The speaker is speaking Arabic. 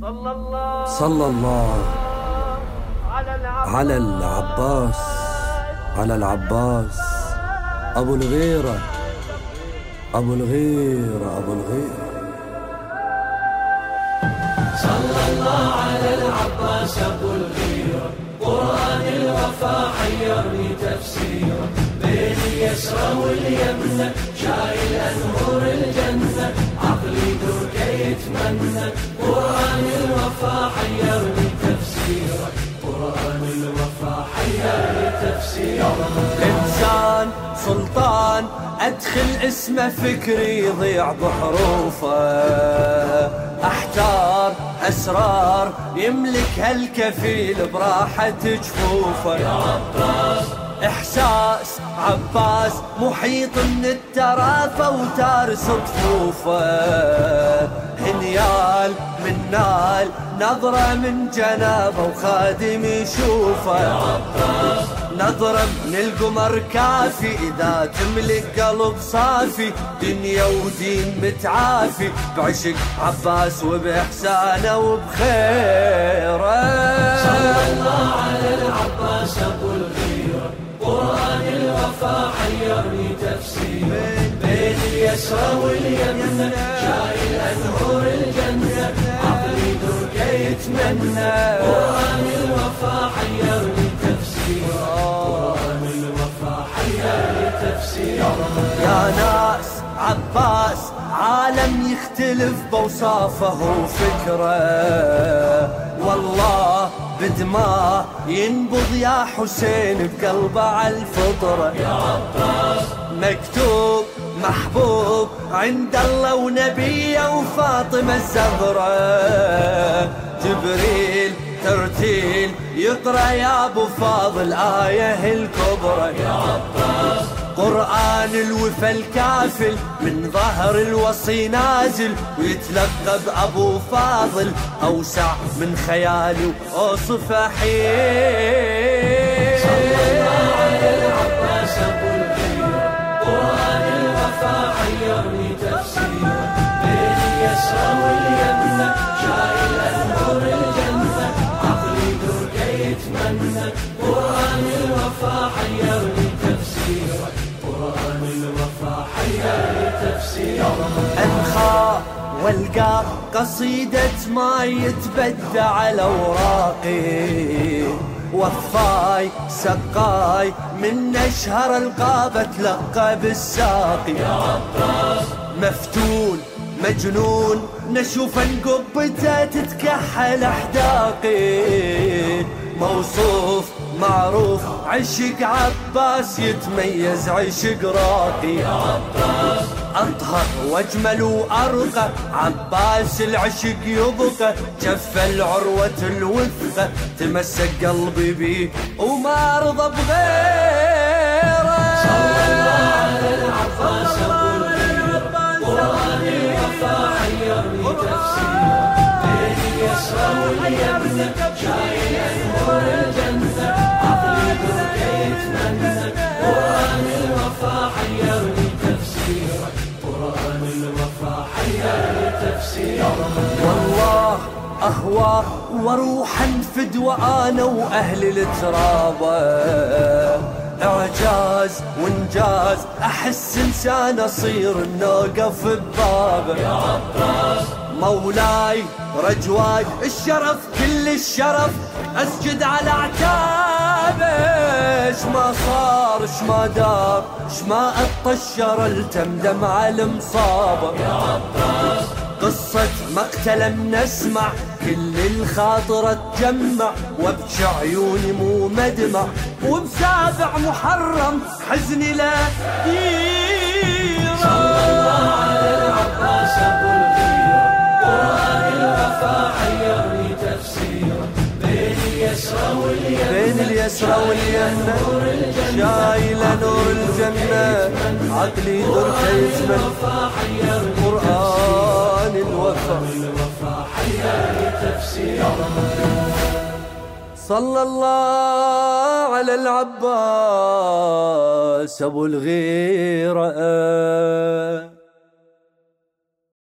صلى الله على العباس على العباس. أبو الغيرة أبو الغيرة أبو الغيرة. صلى الله على العباس أبو الغيرة. قرآن الوفا حيرني تفسيره بين اليسرى واليمنى الوفا حيرني تفسيره قرآن الوفا حيرني تفسيره إنسان سلطان أدخل اسمه فكري يضيع بحروفه. أحتار أسرار يملك هالكفيل براحة جفوفه. يا عباس. إحساس عباس محيط من الترافة وتارس صفوفه هنيال من نال نظرة من جنابة وخادم يشوفه. نظرة من القمر كافي إذا تملك قلب صافي دنيا ودين متعافي بعشق عباس وبإحسانه وبخيره. صلى الله على العباس أبو الغيرة. قرآن الوفا حيرني تفسير بين اليسرى واليمنى شايل أنهور الجنة عقلي درك يتمنى قرآن الوفا حيرني تفسير قرآن الوفا حيرني تفسير يا ناس عباس عالم يختلف بوصافه وفكره. والله بدماه ينبض يا حسين بقلبه على الفطرة. يا عباس مكتوب محبوب عند الله ونبيه وفاطمة الزهرة. جبريل ترتيل يقرأ يا أبو فاضل آية الكبرى. يا عباس. قرآن الوفا الكافل من ظهر الوصي نازل. ويتلقب أبو فاضل أوسع من خيالي وأوصف حين الوفا حيرني تفسير قرآن الوفا حيرني تفسير أنخى والقى قصيدة ما يتبدى على أوراقي. وفاي سقاي من أشهر القابة تلقى بالساقي. يا عباس. مفتون مجنون نشوف قبته تتكحل أحداقي. موصوف معروف عشق عباس يتميز عشق راقي. أطهر وأجمل وأرقى عباس العشق يبقى. جف العروة الوثقة تمسك قلبي بيه وما أرضى بغيره. والله أهواه وأروح انفد وأنا وأهل الترابة إعجاز وإنجاز أحس إنسان أصير نوقف ببابه يا عباس مولاي رجواي الشرف كل الشرف أسجد على إيش ما صار إيش ما دار إيش ما اطشر التمدم على المصابه يا عباس قصة مقتل بنسمع كل الخاطرة تجمع وابكي عيوني مو مدمع. وبسابع محرم حزني لا اليسرى واليمنى شايلة نور الجنة. عقلي درك يتمنى الوفا حيرني قرآن الوفا. صلى الله على العباس أبو الغيرة.